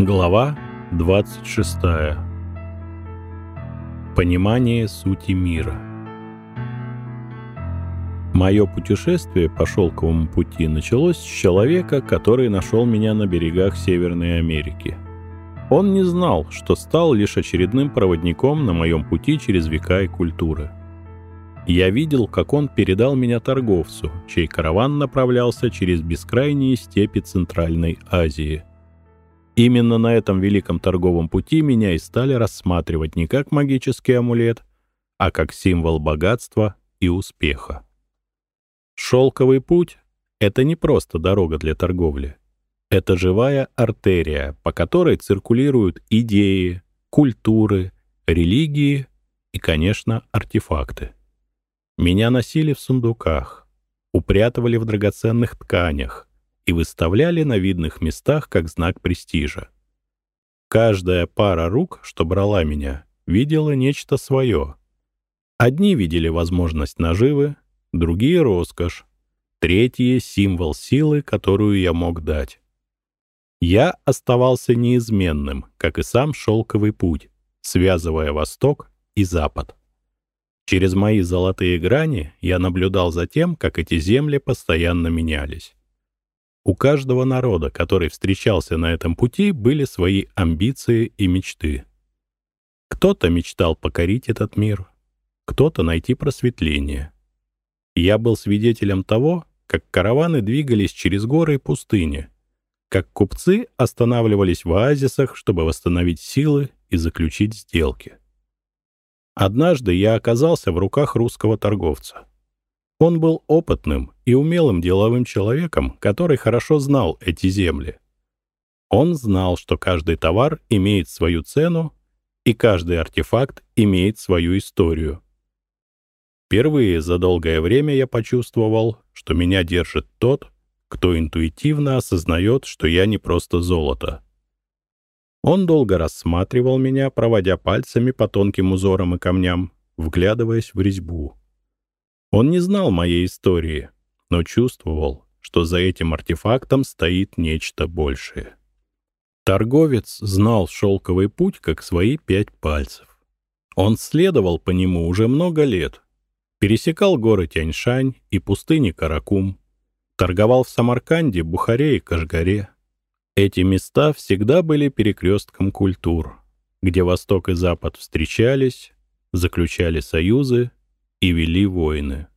Глава 26. Понимание сути мира. Мое путешествие по шелковому пути началось с человека, который нашел меня на берегах Северной Америки. Он не знал, что стал лишь очередным проводником на моем пути через века и культуры. Я видел, как он передал меня торговцу, чей караван направлялся через бескрайние степи Центральной Азии. Именно на этом великом торговом пути меня и стали рассматривать не как магический амулет, а как символ богатства и успеха. Шелковый путь — это не просто дорога для торговли. Это живая артерия, по которой циркулируют идеи, культуры, религии и, конечно, артефакты. Меня носили в сундуках, упрятывали в драгоценных тканях и выставляли на видных местах как знак престижа. Каждая пара рук, что брала меня, видела нечто свое. Одни видели возможность наживы, другие — роскошь, третьи — символ силы, которую я мог дать. Я оставался неизменным, как и сам шелковый путь, связывая Восток и Запад. Через мои золотые грани я наблюдал за тем, как эти земли постоянно менялись. У каждого народа, который встречался на этом пути, были свои амбиции и мечты. Кто-то мечтал покорить этот мир, кто-то найти просветление. Я был свидетелем того, как караваны двигались через горы и пустыни, как купцы останавливались в оазисах, чтобы восстановить силы и заключить сделки. Однажды я оказался в руках русского торговца. Он был опытным и умелым деловым человеком, который хорошо знал эти земли. Он знал, что каждый товар имеет свою цену, и каждый артефакт имеет свою историю. Впервые за долгое время я почувствовал, что меня держит тот, кто интуитивно осознает, что я не просто золото — он долго рассматривал меня, проводя пальцами по тонким узорам и камням, вглядываясь в резьбу. Он не знал моей истории, но чувствовал, что за этим артефактом стоит нечто большее. Торговец знал шелковый путь как свои пять пальцев. Он следовал по нему уже много лет, пересекал горы Тяньшань и пустыни Каракум, торговал в Самарканде, Бухаре и Кашгаре, эти места всегда были перекрестком культур, где Восток и Запад встречались, заключали союзы и вели войны.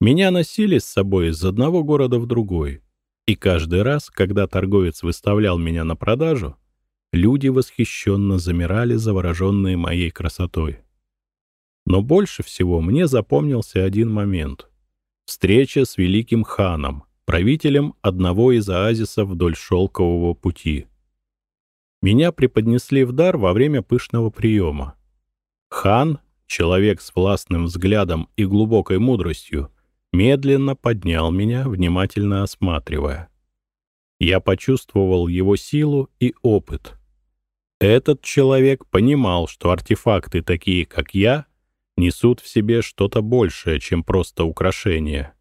Меня носили с собой из одного города в другой, и каждый раз, когда торговец выставлял меня на продажу, люди восхищенно замирали, завороженные моей красотой. Но больше всего мне запомнился один момент — встреча с великим ханом — правителем одного из оазисов вдоль шелкового пути. Меня преподнесли в дар во время пышного приема. Хан, человек с властным взглядом и глубокой мудростью, медленно поднял меня, внимательно осматривая. Я почувствовал его силу и опыт. Этот человек понимал, что артефакты, такие как я, несут в себе что-то большее, чем просто украшение.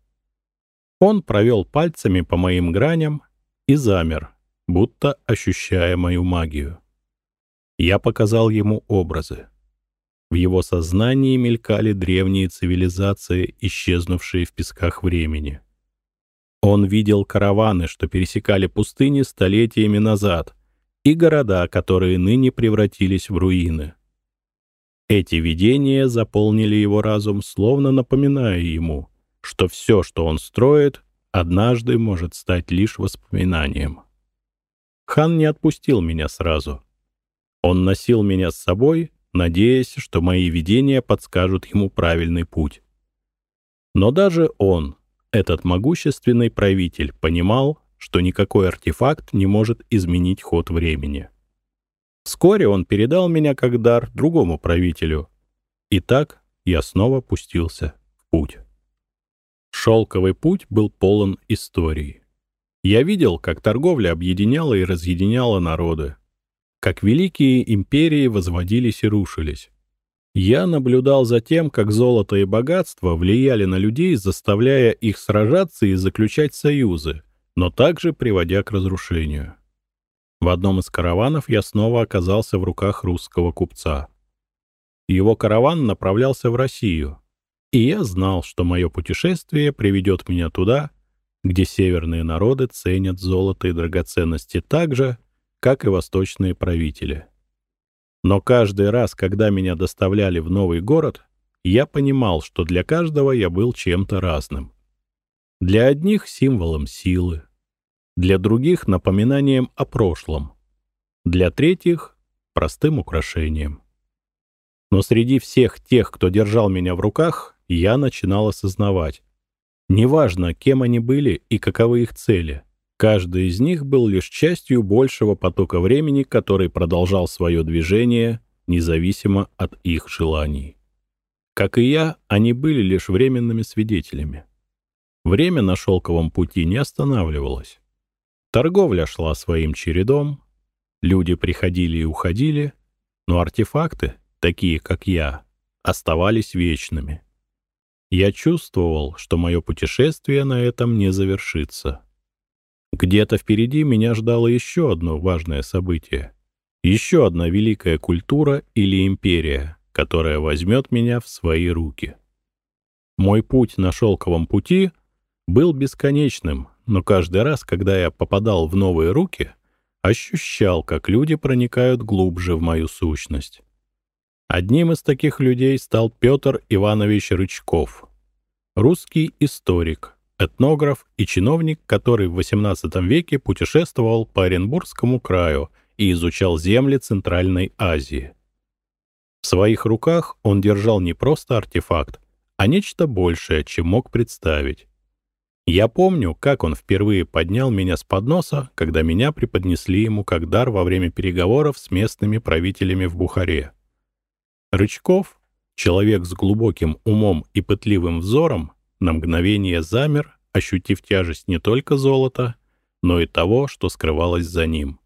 Он провел пальцами по моим граням и замер, будто ощущая мою магию. Я показал ему образы. В его сознании мелькали древние цивилизации, исчезнувшие в песках времени. Он видел караваны, что пересекали пустыни столетиями назад, и города, которые ныне превратились в руины. Эти видения заполнили его разум, словно напоминая ему — что все, что он строит, однажды может стать лишь воспоминанием. Хан не отпустил меня сразу. Он носил меня с собой, надеясь, что мои видения подскажут ему правильный путь. Но даже он, этот могущественный правитель, понимал, что никакой артефакт не может изменить ход времени. Вскоре он передал меня как дар другому правителю. И так я снова пустился в путь. Шелковый путь был полон историй. Я видел, как торговля объединяла и разъединяла народы, как великие империи возводились и рушились. Я наблюдал за тем, как золото и богатство влияли на людей, заставляя их сражаться и заключать союзы, но также приводя к разрушению. В одном из караванов я снова оказался в руках русского купца. Его караван направлялся в Россию, и я знал, что мое путешествие приведет меня туда, где северные народы ценят золото и драгоценности так же, как и восточные правители. Но каждый раз, когда меня доставляли в новый город, я понимал, что для каждого я был чем-то разным. Для одних — символом силы, для других — напоминанием о прошлом, для третьих — простым украшением. Но среди всех тех, кто держал меня в руках, я начинал осознавать. Неважно, кем они были и каковы их цели, каждый из них был лишь частью большего потока времени, который продолжал свое движение, независимо от их желаний. Как и я, они были лишь временными свидетелями. Время на шелковом пути не останавливалось. Торговля шла своим чередом, люди приходили и уходили, но артефакты, такие как я, оставались вечными. Я чувствовал, что мое путешествие на этом не завершится. Где-то впереди меня ждало еще одно важное событие. Еще одна великая культура или империя, которая возьмет меня в свои руки. Мой путь на шелковом пути был бесконечным, но каждый раз, когда я попадал в новые руки, ощущал, как люди проникают глубже в мою сущность. Одним из таких людей стал Петр Иванович Рычков, русский историк, этнограф и чиновник, который в XVIII веке путешествовал по Оренбургскому краю и изучал земли Центральной Азии. В своих руках он держал не просто артефакт, а нечто большее, чем мог представить. Я помню, как он впервые поднял меня с подноса, когда меня преподнесли ему как дар во время переговоров с местными правителями в Бухаре. Рычков, человек с глубоким умом и пытливым взором, на мгновение замер, ощутив тяжесть не только золота, но и того, что скрывалось за ним.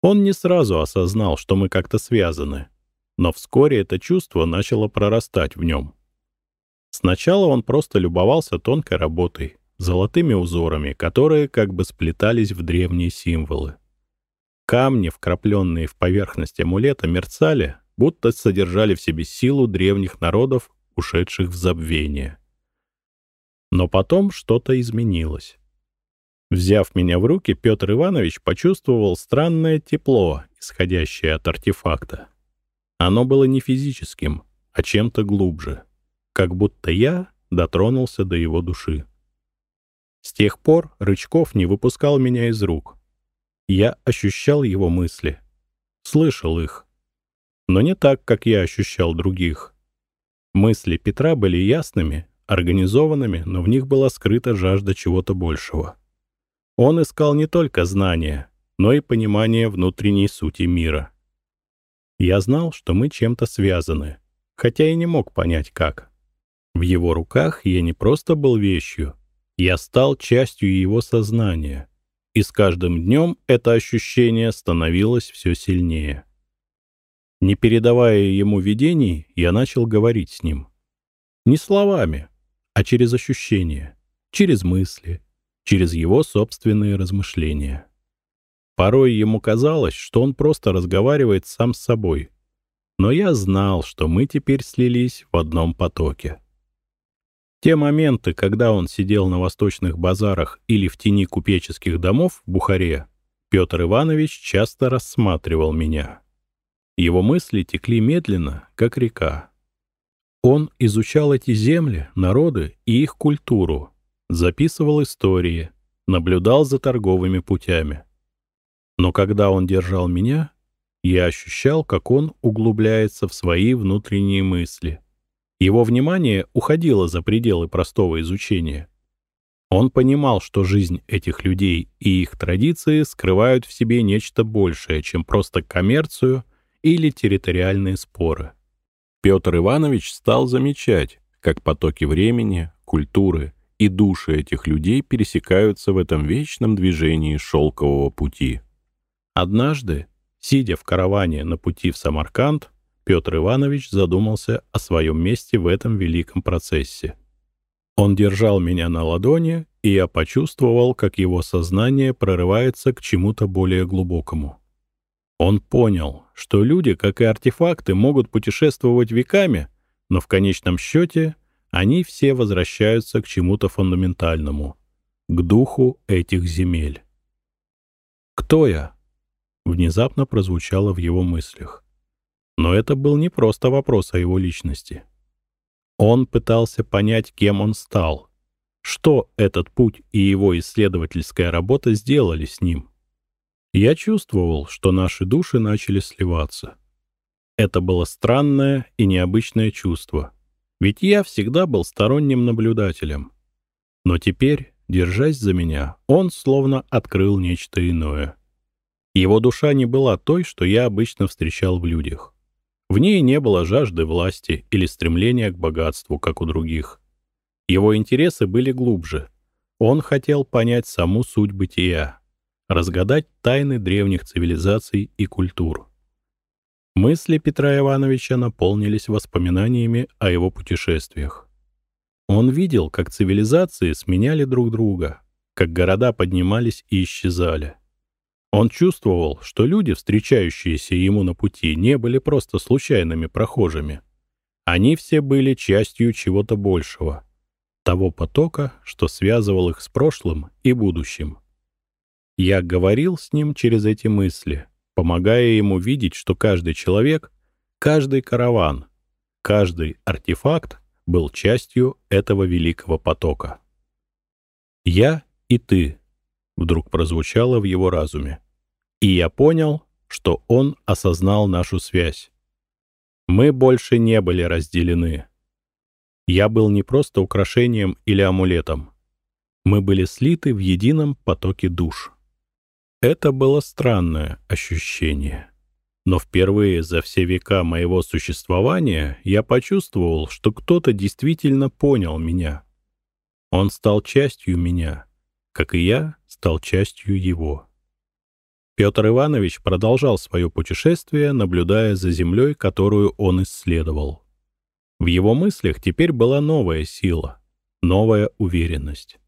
Он не сразу осознал, что мы как-то связаны, но вскоре это чувство начало прорастать в нем. Сначала он просто любовался тонкой работой, золотыми узорами, которые как бы сплетались в древние символы. Камни, вкрапленные в поверхность амулета, мерцали, будто содержали в себе силу древних народов, ушедших в забвение. Но потом что-то изменилось. Взяв меня в руки, Петр Иванович почувствовал странное тепло, исходящее от артефакта. Оно было не физическим, а чем-то глубже, как будто я дотронулся до его души. С тех пор Рычков не выпускал меня из рук. Я ощущал его мысли, слышал их, но не так, как я ощущал других. Мысли Петра были ясными, организованными, но в них была скрыта жажда чего-то большего. Он искал не только знания, но и понимание внутренней сути мира. Я знал, что мы чем-то связаны, хотя и не мог понять, как. В его руках я не просто был вещью, я стал частью его сознания, и с каждым днем это ощущение становилось все сильнее. Не передавая ему видений, я начал говорить с ним. Не словами, а через ощущения, через мысли, через его собственные размышления. Порой ему казалось, что он просто разговаривает сам с собой. Но я знал, что мы теперь слились в одном потоке. Те моменты, когда он сидел на восточных базарах или в тени купеческих домов в Бухаре, Петр Иванович часто рассматривал меня. Его мысли текли медленно, как река. Он изучал эти земли, народы и их культуру, записывал истории, наблюдал за торговыми путями. Но когда он держал меня, я ощущал, как он углубляется в свои внутренние мысли. Его внимание уходило за пределы простого изучения. Он понимал, что жизнь этих людей и их традиции скрывают в себе нечто большее, чем просто коммерцию или территориальные споры. Петр Иванович стал замечать, как потоки времени, культуры и души этих людей пересекаются в этом вечном движении шелкового пути. Однажды, сидя в караване на пути в Самарканд, Петр Иванович задумался о своем месте в этом великом процессе. Он держал меня на ладони и я почувствовал, как его сознание прорывается к чему-то более глубокому. Он понял, что люди, как и артефакты, могут путешествовать веками, но в конечном счете они все возвращаются к чему-то фундаментальному, к духу этих земель. «Кто я?» — внезапно прозвучало в его мыслях. Но это был не просто вопрос о его личности. Он пытался понять, кем он стал, что этот путь и его исследовательская работа сделали с ним. Я чувствовал, что наши души начали сливаться. Это было странное и необычное чувство, ведь я всегда был сторонним наблюдателем. Но теперь, держась за меня, он словно открыл нечто иное. Его душа не была той, что я обычно встречал в людях. В ней не было жажды власти или стремления к богатству, как у других. Его интересы были глубже. Он хотел понять саму суть бытия, разгадать тайны древних цивилизаций и культур. Мысли Петра Ивановича наполнились воспоминаниями о его путешествиях. Он видел, как цивилизации сменяли друг друга, как города поднимались и исчезали. Он чувствовал, что люди, встречающиеся ему на пути, не были просто случайными прохожими. Они все были частью чего-то большего, того потока, что связывал их с прошлым и будущим. Я говорил с ним через эти мысли, помогая ему видеть, что каждый человек, каждый караван, каждый артефакт был частью этого великого потока. «Я и ты», — вдруг прозвучало в его разуме. И я понял, что он осознал нашу связь. Мы больше не были разделены. Я был не просто украшением или амулетом. Мы были слиты в едином потоке душ. Это было странное ощущение. Но впервые за все века моего существования я почувствовал, что кто-то действительно понял меня. Он стал частью меня, как и я стал частью его. Петр Иванович продолжал свое путешествие, наблюдая за землей, которую он исследовал. В его мыслях теперь была новая сила, новая уверенность.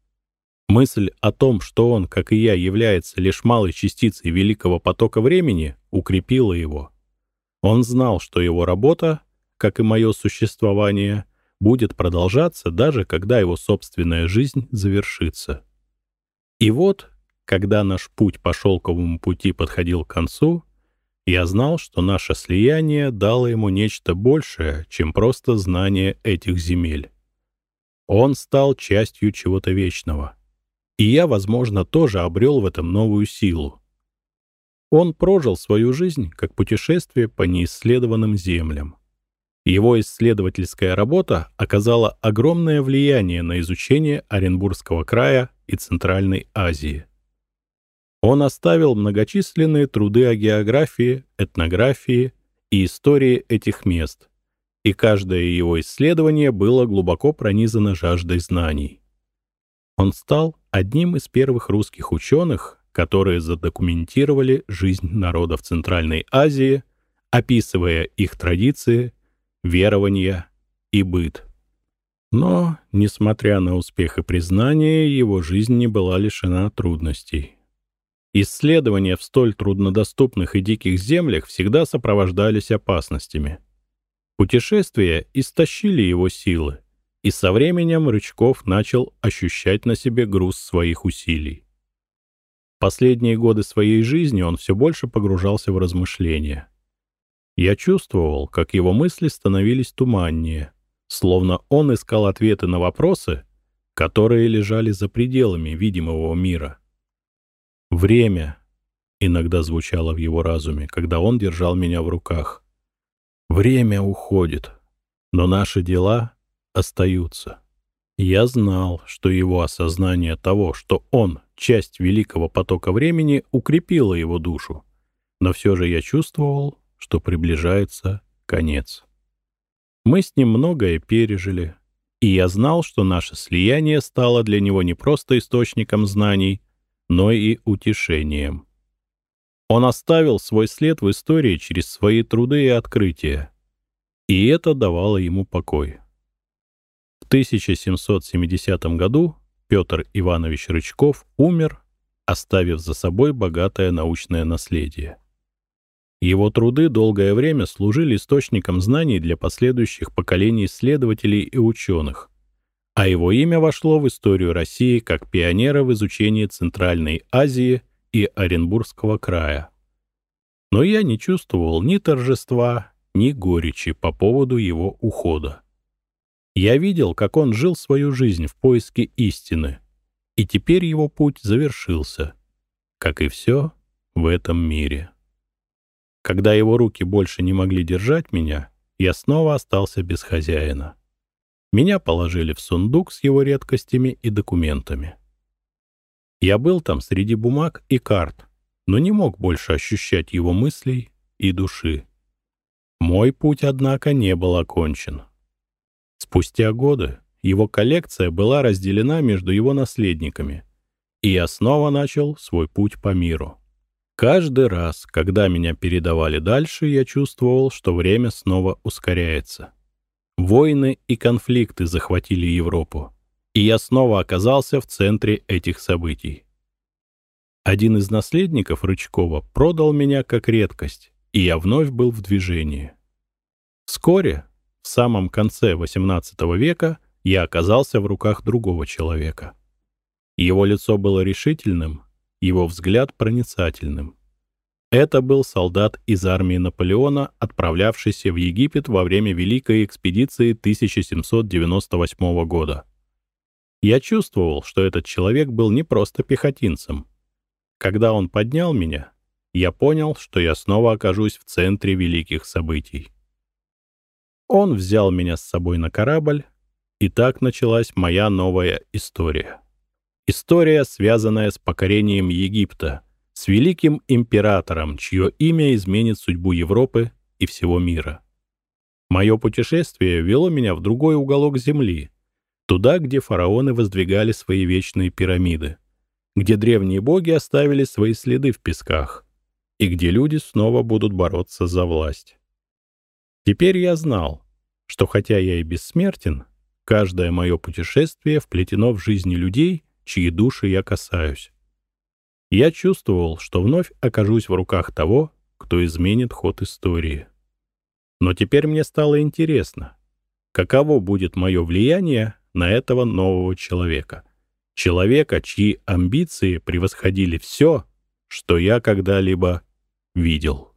Мысль о том, что он, как и я, является лишь малой частицей великого потока времени, укрепила его. Он знал, что его работа, как и мое существование, будет продолжаться даже когда его собственная жизнь завершится. И вот, когда наш путь по шелковому пути подходил к концу, я знал, что наше слияние дало ему нечто большее, чем просто знание этих земель. Он стал частью чего-то вечного — и я, возможно, тоже обрел в этом новую силу. Он прожил свою жизнь как путешествие по неисследованным землям. Его исследовательская работа оказала огромное влияние на изучение Оренбургского края и Центральной Азии. Он оставил многочисленные труды о географии, этнографии и истории этих мест, и каждое его исследование было глубоко пронизано жаждой знаний. Он стал одним из первых русских ученых, которые задокументировали жизнь народов Центральной Азии, описывая их традиции, верования и быт. Но, несмотря на успех и признание, его жизнь не была лишена трудностей. Исследования в столь труднодоступных и диких землях всегда сопровождались опасностями. Путешествия истощили его силы, и со временем Рычков начал ощущать на себе груз своих усилий. Последние годы своей жизни он все больше погружался в размышления. Я чувствовал, как его мысли становились туманнее, словно он искал ответы на вопросы, которые лежали за пределами видимого мира. «Время» иногда звучало в его разуме, когда он держал меня в руках. «Время уходит, но наши дела остаются. Я знал, что его осознание того, что он — часть великого потока времени, укрепило его душу, но все же я чувствовал, что приближается конец. Мы с ним многое пережили, и я знал, что наше слияние стало для него не просто источником знаний, но и утешением. Он оставил свой след в истории через свои труды и открытия, и это давало ему покой. 1770 году Петр Иванович Рычков умер, оставив за собой богатое научное наследие. Его труды долгое время служили источником знаний для последующих поколений исследователей и ученых, а его имя вошло в историю России как пионера в изучении Центральной Азии и Оренбургского края. Но я не чувствовал ни торжества, ни горечи по поводу его ухода. Я видел, как он жил свою жизнь в поиске истины, и теперь его путь завершился, как и все в этом мире. Когда его руки больше не могли держать меня, я снова остался без хозяина. Меня положили в сундук с его редкостями и документами. Я был там среди бумаг и карт, но не мог больше ощущать его мыслей и души. Мой путь, однако, не был окончен. Спустя годы его коллекция была разделена между его наследниками, и я снова начал свой путь по миру. Каждый раз, когда меня передавали дальше, я чувствовал, что время снова ускоряется. Войны и конфликты захватили Европу, и я снова оказался в центре этих событий. Один из наследников Рычкова продал меня как редкость, и я вновь был в движении. Вскоре, в самом конце XVIII века, я оказался в руках другого человека. Его лицо было решительным, его взгляд проницательным. Это был солдат из армии Наполеона, отправлявшийся в Египет во время Великой экспедиции 1798 года. Я чувствовал, что этот человек был не просто пехотинцем. Когда он поднял меня, я понял, что я снова окажусь в центре великих событий. Он взял меня с собой на корабль, и так началась моя новая история. История, связанная с покорением Египта — с великим императором, чье имя изменит судьбу Европы и всего мира. Мое путешествие вело меня в другой уголок Земли, туда, где фараоны воздвигали свои вечные пирамиды, где древние боги оставили свои следы в песках, и где люди снова будут бороться за власть. Теперь я знал, что хотя я и бессмертен, каждое мое путешествие вплетено в жизни людей, чьи души я касаюсь. Я чувствовал, что вновь окажусь в руках того, кто изменит ход истории. Но теперь мне стало интересно, каково будет мое влияние на этого нового человека. Человека, чьи амбиции превосходили все, что я когда-либо видел.